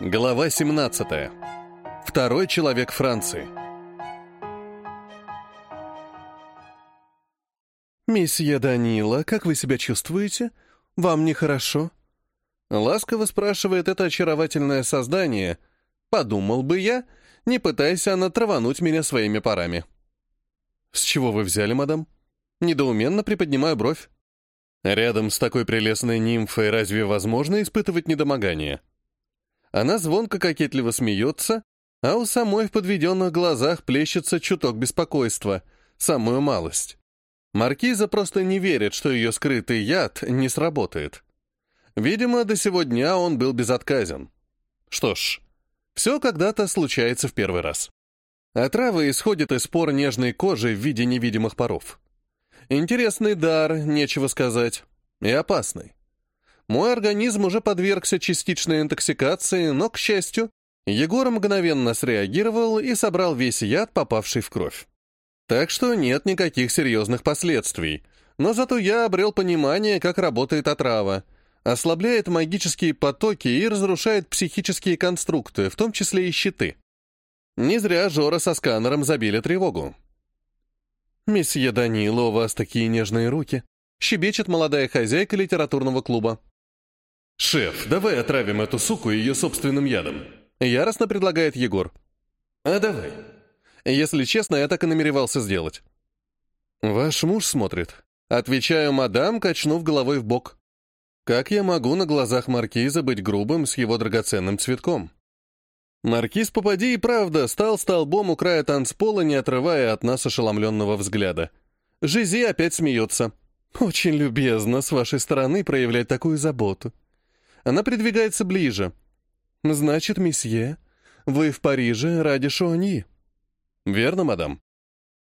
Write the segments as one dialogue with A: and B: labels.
A: Глава 17. Второй человек Франции.
B: «Месье Данила, как вы себя чувствуете? Вам нехорошо?»
A: Ласково спрашивает это очаровательное создание. Подумал бы я, не пытаясь она травануть меня своими парами. «С чего вы взяли, мадам?» Недоуменно приподнимаю бровь. Рядом с такой прелестной нимфой разве возможно испытывать недомогание? Она звонко кокетливо смеется, а у самой в подведенных глазах плещется чуток беспокойства, самую малость. Маркиза просто не верит, что ее скрытый яд не сработает. Видимо, до сего дня он был безотказен. Что ж, все когда-то случается в первый раз. Отрава исходит из пор нежной кожи в виде невидимых паров. Интересный дар, нечего сказать, и опасный. Мой организм уже подвергся частичной интоксикации, но, к счастью, Егор мгновенно среагировал и собрал весь яд, попавший в кровь. Так что нет никаких серьезных последствий. Но зато я обрел понимание, как работает отрава, ослабляет магические потоки и разрушает психические конструкты, в том числе и щиты. Не зря Жора со сканером забили тревогу.
B: «Месье Данило, у вас такие нежные руки», — щебечет молодая хозяйка литературного клуба.
A: «Шеф, давай отравим эту суку ее собственным ядом», — яростно предлагает Егор. «А давай». Если честно, я так и намеревался сделать. «Ваш муж смотрит». Отвечаю мадам, качнув головой в бок. «Как я могу на глазах маркиза быть грубым с его драгоценным цветком?» Маркиз Попади и правда стал столбом у края танцпола, не отрывая от нас ошеломленного взгляда. Жизи опять смеется. «Очень любезно с вашей стороны проявлять такую заботу. Она придвигается ближе. «Значит, месье, вы в Париже ради Шуаньи?» «Верно, мадам».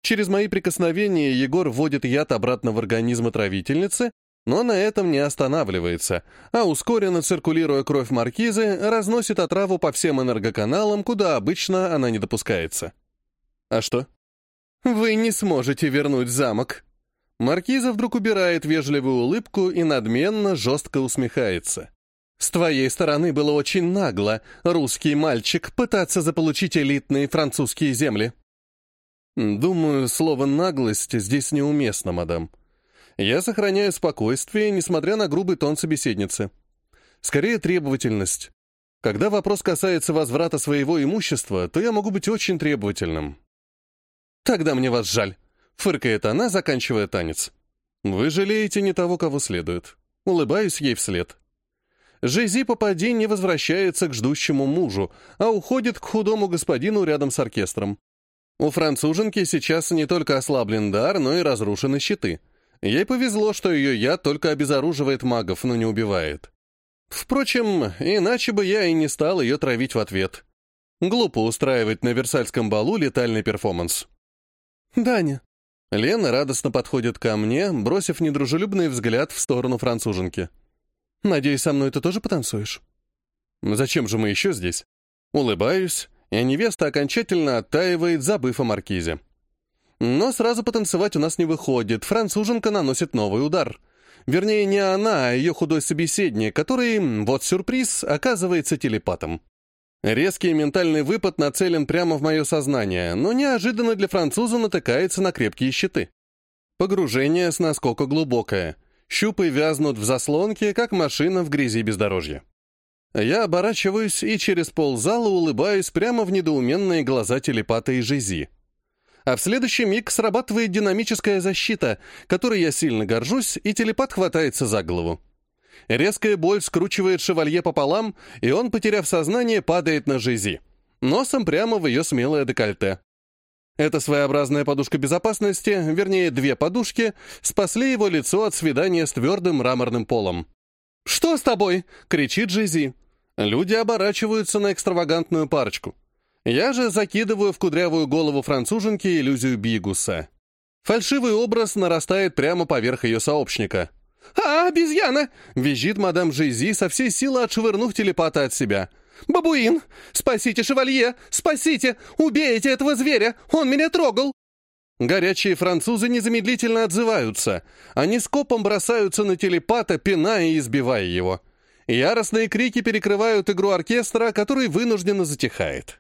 A: Через мои прикосновения Егор вводит яд обратно в организм отравительницы, но на этом не останавливается, а ускоренно циркулируя кровь маркизы, разносит отраву по всем энергоканалам, куда обычно она не допускается. А что? «Вы не сможете вернуть замок». Маркиза вдруг убирает вежливую улыбку и надменно, жестко усмехается. С твоей стороны было очень нагло, русский мальчик, пытаться заполучить элитные французские земли. Думаю, слово «наглость» здесь неуместно, мадам. Я сохраняю спокойствие, несмотря на грубый тон собеседницы. Скорее, требовательность. Когда вопрос касается возврата своего имущества, то я могу быть очень требовательным. Тогда мне вас жаль. Фыркает она, заканчивая танец. Вы жалеете не того, кого следует. Улыбаюсь ей вслед. Жизи попади не возвращается к ждущему мужу, а уходит к худому господину рядом с оркестром. У француженки сейчас не только ослаблен дар, но и разрушены щиты. Ей повезло, что ее яд только обезоруживает магов, но не убивает. Впрочем, иначе бы я и не стал ее травить в ответ. Глупо устраивать на Версальском балу летальный перформанс. «Даня». Лена радостно подходит ко мне, бросив недружелюбный взгляд в сторону француженки. Надеюсь, со мной ты тоже потанцуешь? Зачем же мы еще здесь? Улыбаюсь, и невеста окончательно оттаивает, забыв о маркизе. Но сразу потанцевать у нас не выходит. Француженка наносит новый удар. Вернее, не она, а ее худой собеседник, который, вот сюрприз, оказывается телепатом. Резкий ментальный выпад нацелен прямо в мое сознание, но неожиданно для француза натыкается на крепкие щиты. Погружение с наскока глубокое — Щупы вязнут в заслонке, как машина в грязи бездорожья. Я оборачиваюсь и через ползала улыбаюсь прямо в недоуменные глаза телепата и Жизи. А в следующий миг срабатывает динамическая защита, которой я сильно горжусь, и телепат хватается за голову. Резкая боль скручивает шевалье пополам, и он, потеряв сознание, падает на Жизи. Носом прямо в ее смелое декольте. Эта своеобразная подушка безопасности, вернее, две подушки, спасли его лицо от свидания с твердым мраморным полом. «Что с тобой?» — кричит Джизи. Люди оборачиваются на экстравагантную парочку. Я же закидываю в кудрявую голову француженки иллюзию Бигуса. Фальшивый образ нарастает прямо поверх ее сообщника. «А, обезьяна!» — визжит мадам Жизи, со всей силы отшвырнув телепата от себя — «Бабуин! Спасите шевалье! Спасите! Убейте этого зверя! Он меня трогал!» Горячие французы незамедлительно отзываются. Они скопом бросаются на телепата, пиная и избивая его.
B: Яростные крики перекрывают игру оркестра, который вынужденно затихает.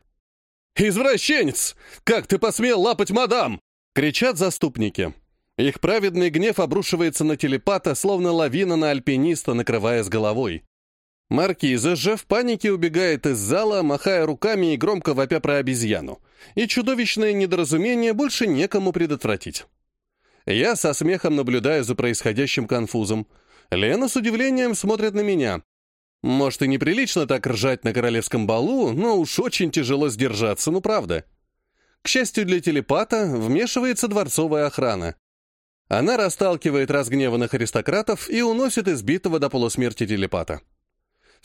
B: «Извращенец! Как ты посмел лапать мадам?» — кричат заступники. Их праведный гнев обрушивается на телепата, словно лавина на альпиниста, накрывая с головой. Маркиза же в панике убегает из зала, махая руками и громко вопя про обезьяну. И чудовищное недоразумение больше некому предотвратить. Я со смехом наблюдаю за происходящим конфузом. Лена с удивлением смотрит на меня. Может, и неприлично так ржать на королевском балу, но уж очень тяжело сдержаться, ну правда. К счастью для телепата, вмешивается дворцовая охрана. Она расталкивает разгневанных аристократов и уносит избитого до полусмерти телепата.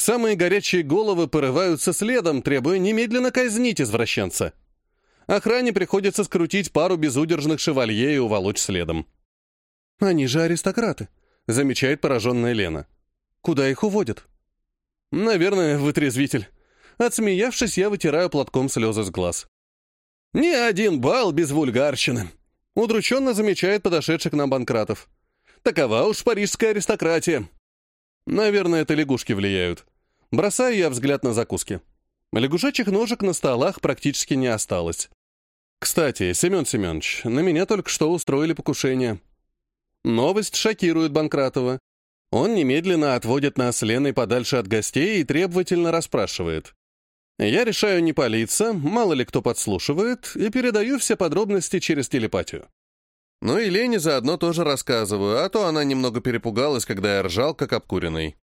B: Самые горячие головы порываются следом, требуя немедленно казнить извращенца. Охране приходится скрутить пару безудержных шевалье и уволочь следом. «Они же аристократы», — замечает пораженная Лена. «Куда их уводят?» «Наверное, вытрезвитель». Отсмеявшись, я вытираю платком слезы с глаз. «Ни один бал без вульгарщины», — удрученно замечает подошедших нам банкратов. «Такова уж парижская аристократия». Наверное, это лягушки влияют. Бросаю я взгляд на закуски. Лягушачьих ножек на столах практически не осталось. Кстати, Семен Семенович, на меня только что устроили покушение. Новость шокирует Банкратова. Он немедленно отводит нас с Леной подальше от гостей и требовательно расспрашивает. Я решаю не палиться, мало ли кто подслушивает, и передаю все подробности через телепатию. Ну и Лене заодно тоже рассказываю, а то она немного перепугалась, когда я ржал, как обкуренный.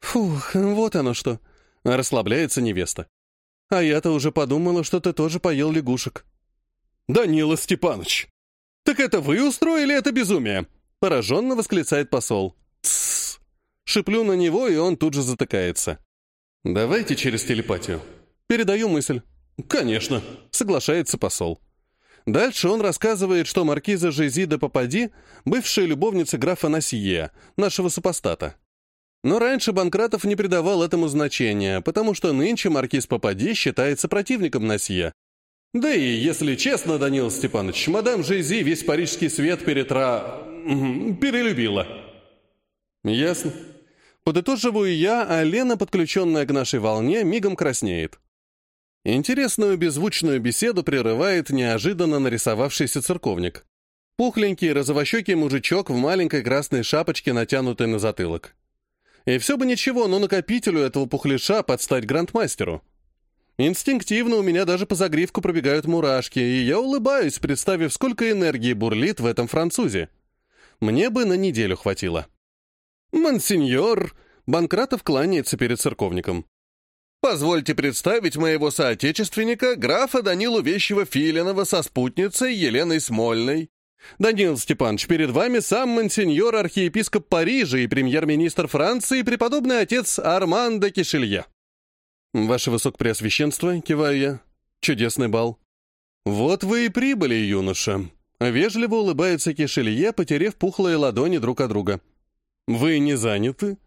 B: «Фух, вот оно что!» — расслабляется невеста. «А я-то уже подумала, что ты тоже поел лягушек». «Данила Степанович! Так это вы устроили это безумие?» — пораженно восклицает посол. «Тссс!» Шиплю на него, и он тут же затыкается. «Давайте через телепатию». Передаю мысль. «Конечно», — соглашается посол. Дальше он рассказывает, что маркиза Жизида Попади — бывшая любовница графа Насье, нашего супостата. Но раньше Банкратов не придавал этому значения, потому что нынче маркиз Попади считается противником Насье. Да и, если честно, Данил Степанович, мадам Жизи весь парижский свет перетра... перелюбила. Ясно. Подытоживаю я, а Лена, подключенная к нашей волне, мигом краснеет. Интересную беззвучную беседу прерывает неожиданно нарисовавшийся церковник. Пухленький, розовощекий мужичок в маленькой красной шапочке, натянутой на затылок. И все бы ничего, но накопителю этого пухляша подстать грандмастеру. Инстинктивно у меня даже по загривку пробегают мурашки, и я улыбаюсь, представив, сколько энергии бурлит в этом французе. Мне бы на неделю хватило. «Монсеньор!» — Банкратов кланяется перед церковником. «Позвольте представить моего соотечественника, графа Данилу Вещева-Филинова со спутницей Еленой Смольной. «Данил Степанович, перед вами сам мансиньор архиепископ Парижа и премьер-министр Франции, преподобный отец Армандо Кишелье». «Ваше Высокопреосвященство», — киваю я, — «чудесный бал». «Вот вы и прибыли, юноша», — вежливо улыбается Кишелье, потерев пухлые ладони друг от друга. «Вы не заняты?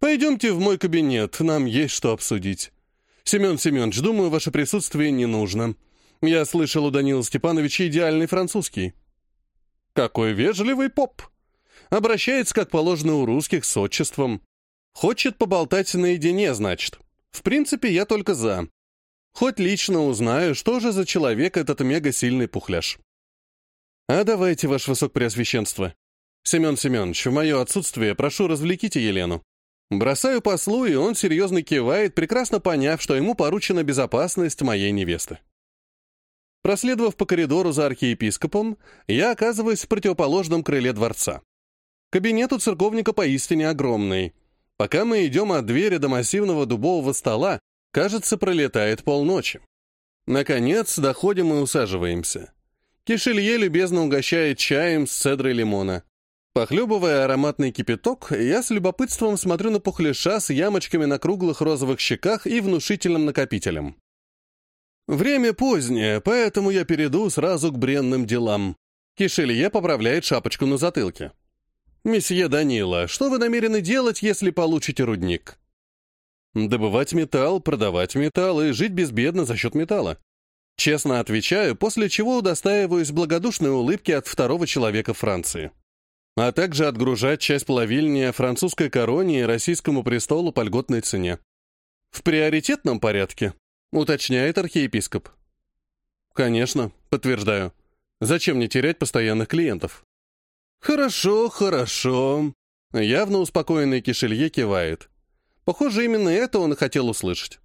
B: Пойдемте в мой кабинет, нам есть что обсудить. Семен Семенович, думаю, ваше присутствие не нужно. Я слышал у Данила Степановича идеальный французский». Какой вежливый поп! Обращается, как положено у русских, с отчеством. Хочет поболтать наедине, значит. В принципе, я только за. Хоть лично узнаю, что же за человек этот мега-сильный пухляш. А давайте, ваше высокопреосвященство. Семен Семенович, в мое отсутствие прошу развлеките Елену. Бросаю послу, и он серьезно кивает, прекрасно поняв, что ему поручена безопасность моей невесты. Проследовав по коридору за архиепископом, я оказываюсь в противоположном крыле дворца. Кабинет у церковника поистине огромный. Пока мы идем от двери до массивного дубового стола, кажется, пролетает полночи. Наконец, доходим и усаживаемся. Кишелье любезно угощает чаем с цедрой лимона. Похлебывая ароматный кипяток, я с любопытством смотрю на пухляша с ямочками на круглых розовых щеках и внушительным накопителем. Время позднее, поэтому я перейду сразу к бренным делам. Кишелье поправляет шапочку на затылке. «Месье Данила, что вы намерены делать, если получите рудник?» «Добывать металл, продавать металл и жить безбедно за счет металла». Честно отвечаю, после чего удостаиваюсь благодушной улыбки от второго человека Франции. А также отгружать часть плавильни французской короне и российскому престолу по льготной цене. В приоритетном порядке, уточняет архиепископ. Конечно, подтверждаю. Зачем мне терять постоянных клиентов? Хорошо, хорошо. Явно успокоенный Кишелье кивает. Похоже, именно это он и хотел услышать.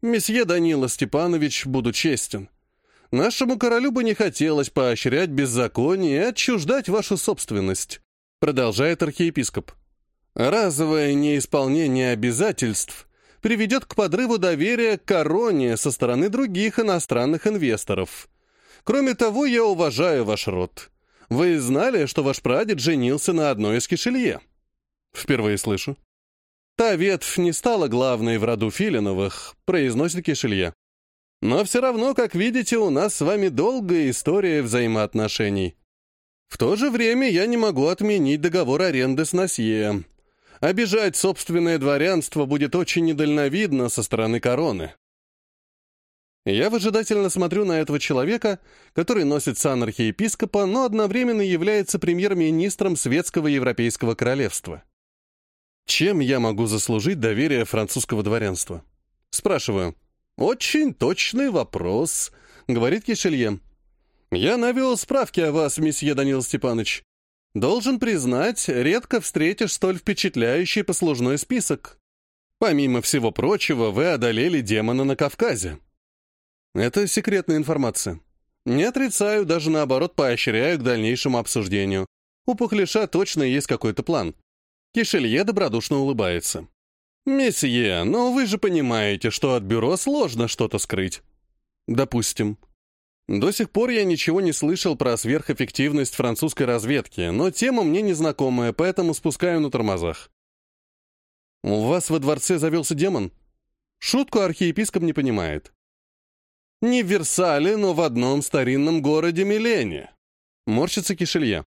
B: Месье Данила Степанович, буду честен. Нашему королю бы не хотелось поощрять беззаконие и отчуждать вашу собственность, продолжает архиепископ. Разовое неисполнение обязательств приведет к подрыву доверия к короне со стороны других иностранных инвесторов. Кроме того, я уважаю ваш род. Вы знали, что ваш прадед женился на одной из кишелье? Впервые слышу. Та ветвь не стала главной в роду Филиновых, произносит Кишелье. Но все равно, как видите, у нас с вами долгая история взаимоотношений. В то же время я не могу отменить договор аренды с Насье. Обижать собственное дворянство будет очень недальновидно со стороны короны. Я выжидательно смотрю на этого человека, который носит сан архиепископа, но одновременно является премьер-министром Светского Европейского Королевства. Чем я могу заслужить доверие французского дворянства? Спрашиваю. Очень точный вопрос, говорит Кишелье. Я навел справки о вас, месье Данил Степанович. Должен признать, редко встретишь столь впечатляющий послужной список. Помимо всего прочего, вы одолели демона на Кавказе. Это секретная информация. Не отрицаю, даже наоборот поощряю к дальнейшему обсуждению. У Пухлиша точно есть какой-то план. Кишелье добродушно улыбается. «Месье, но вы же понимаете, что от бюро сложно что-то скрыть». «Допустим». До сих пор я ничего не слышал про сверхэффективность французской разведки, но тема мне незнакомая, поэтому спускаю на тормозах. «У вас во дворце завелся демон?» Шутку архиепископ не понимает. «Не в Версале, но в одном старинном городе Милене». Морщится кишелье.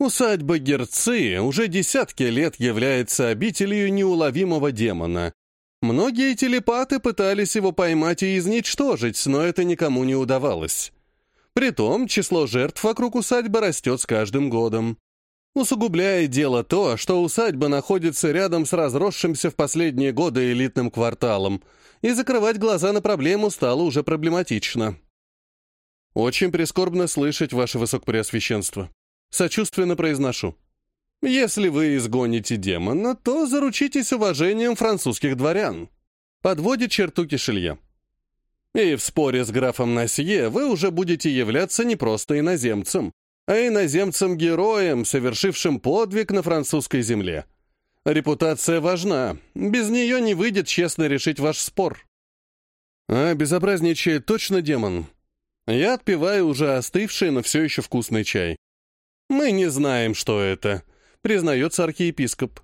B: Усадьба Герцы уже десятки лет является обителью неуловимого демона. Многие телепаты пытались его поймать и изничтожить, но это никому не удавалось. Притом число жертв вокруг усадьбы растет с каждым годом. Усугубляет дело то, что усадьба находится рядом с разросшимся в последние годы элитным кварталом, и закрывать глаза на проблему стало уже проблематично. «Очень прискорбно слышать, ваше высокопреосвященство», Сочувственно произношу. Если вы изгоните демона, то заручитесь уважением французских дворян. Подводит черту Кишелье. И в споре с графом Насье вы уже будете являться не просто иноземцем, а иноземцем-героем, совершившим подвиг на французской земле. Репутация важна, без нее не выйдет честно решить ваш спор. А безобразничает точно демон. Я отпиваю уже остывший, но все еще вкусный чай. «Мы не знаем, что это», — признается архиепископ.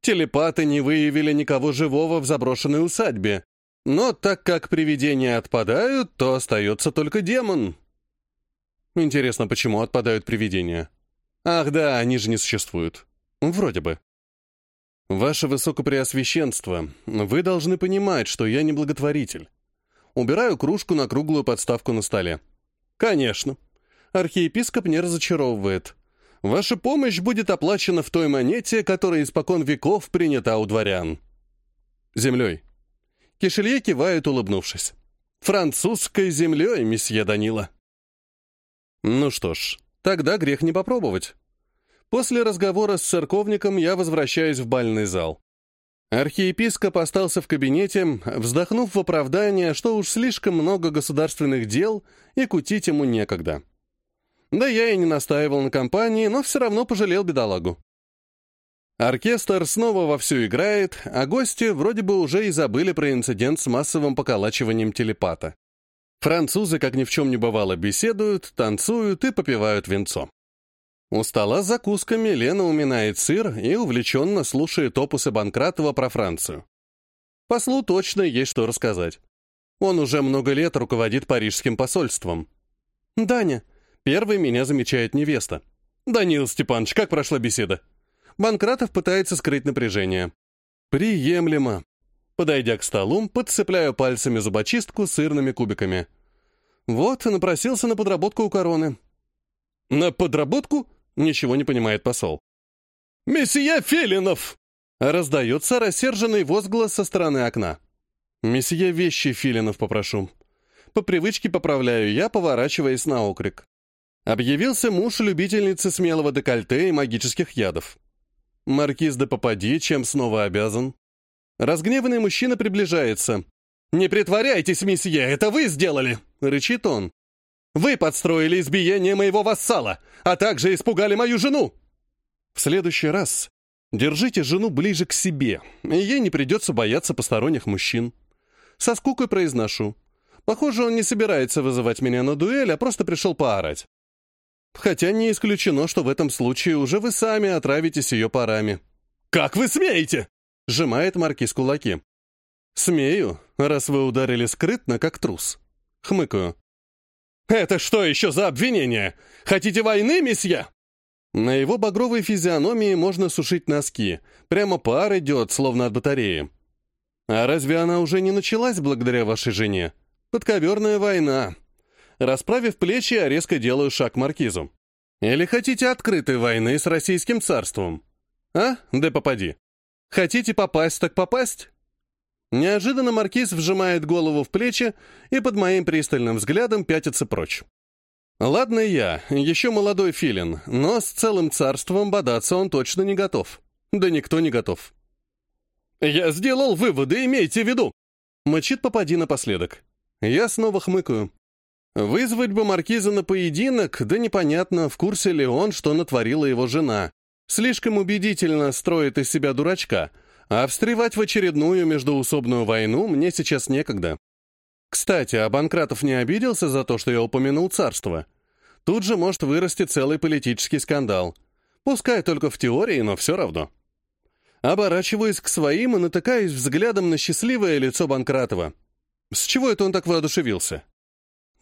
B: «Телепаты не выявили никого живого в заброшенной усадьбе. Но так как привидения отпадают, то остается только демон». Интересно, почему отпадают привидения? Ах да, они же не существуют. Вроде бы. Ваше Высокопреосвященство, вы должны понимать, что я не благотворитель. Убираю кружку на круглую подставку на столе. Конечно. Архиепископ не разочаровывает. Ваша помощь будет оплачена в той монете, которая испокон веков принята у дворян. Землей. Кишелье кивает, улыбнувшись. Французской землей, месье Данила. Ну что ж, тогда грех не попробовать. После разговора с церковником я возвращаюсь в бальный зал. Архиепископ остался в кабинете, вздохнув в оправдание, что уж слишком много государственных дел, и кутить ему некогда. Да я и не настаивал на компании, но все равно пожалел бедолагу. Оркестр снова вовсю играет, а гости вроде бы уже и забыли про инцидент с массовым поколачиванием телепата. Французы, как ни в чем не бывало, беседуют, танцуют и попивают венцо. У стола с закусками Лена уминает сыр и увлеченно слушает опусы Банкратова про Францию. Послу точно есть что рассказать. Он уже много лет руководит парижским посольством. «Даня, Первый меня замечает невеста. «Данил Степанович, как прошла беседа?» Банкратов пытается скрыть напряжение. «Приемлемо». Подойдя к столу, подцепляю пальцами зубочистку с сырными кубиками. Вот, напросился на подработку у короны. «На подработку?» — ничего не понимает посол. «Месье Филинов!» Раздается рассерженный возглас со стороны окна. «Месье вещи Филинов попрошу». По привычке поправляю я, поворачиваясь на окрик. Объявился муж любительницы смелого декольте и магических ядов. Маркиз де Попади, чем снова обязан? Разгневанный мужчина приближается. «Не притворяйтесь, месье, это вы сделали!» — рычит он. «Вы подстроили избиение моего вассала, а также испугали мою жену!» В следующий раз держите жену ближе к себе, и ей не придется бояться посторонних мужчин. Со скукой произношу. Похоже, он не собирается вызывать меня на дуэль, а просто пришел поорать. Хотя не исключено, что в этом случае уже вы сами отравитесь ее парами. «Как вы смеете?» — сжимает маркиз кулаки. «Смею, раз вы ударили скрытно, как трус». Хмыкаю. «Это что еще за обвинение? Хотите войны, месье?» На его багровой физиономии можно сушить носки. Прямо пар идет, словно от батареи. А разве она уже не началась благодаря вашей жене? Подковерная война. Расправив плечи, я резко делаю шаг маркизу. Или хотите открытой войны с российским царством? А, да попади. Хотите попасть, так попасть? Неожиданно маркиз вжимает голову в плечи и под моим пристальным взглядом пятится прочь. Ладно я, еще молодой филин, но с целым царством бодаться он точно не готов. Да никто не готов. «Я сделал выводы, имейте в виду!» Мочит попади напоследок. Я снова хмыкаю. Вызвать бы маркиза на поединок, да непонятно, в курсе ли он, что натворила его жена. Слишком убедительно строит из себя дурачка, а встревать в очередную междуусобную войну мне сейчас некогда. Кстати, а Банкратов не обиделся за то, что я упомянул царство? Тут же может вырасти целый политический скандал. Пускай только в теории, но все равно. Оборачиваюсь к своим и натыкаюсь взглядом на счастливое лицо Банкратова. С чего это он так воодушевился?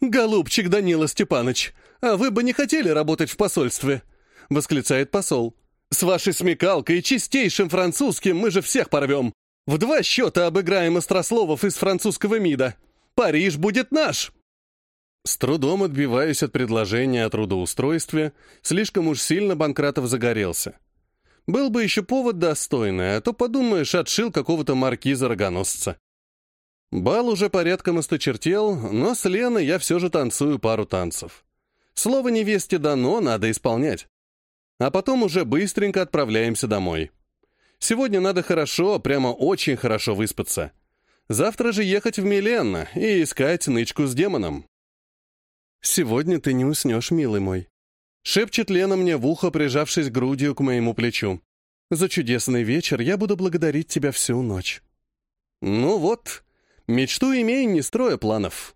B: «Голубчик Данила Степаныч, а вы бы не хотели работать в посольстве?» — восклицает посол. «С вашей смекалкой и чистейшим французским мы же всех порвем. В два счета обыграем острословов из французского МИДа. Париж будет наш!» С трудом отбиваюсь от предложения о трудоустройстве, слишком уж сильно Банкратов загорелся. Был бы еще повод достойный, а то, подумаешь, отшил какого-то маркиза-рогоносца. Бал уже порядком осточертел, но с Леной я все же танцую пару танцев. Слово невесте дано, надо исполнять. А потом уже быстренько отправляемся домой. Сегодня надо хорошо, прямо очень хорошо выспаться. Завтра же ехать в Милен и искать нычку с демоном. «Сегодня ты не уснешь, милый мой», — шепчет Лена мне в ухо, прижавшись грудью к моему плечу. «За чудесный вечер я буду благодарить тебя всю ночь». «Ну вот», Мечту имей, не строя планов.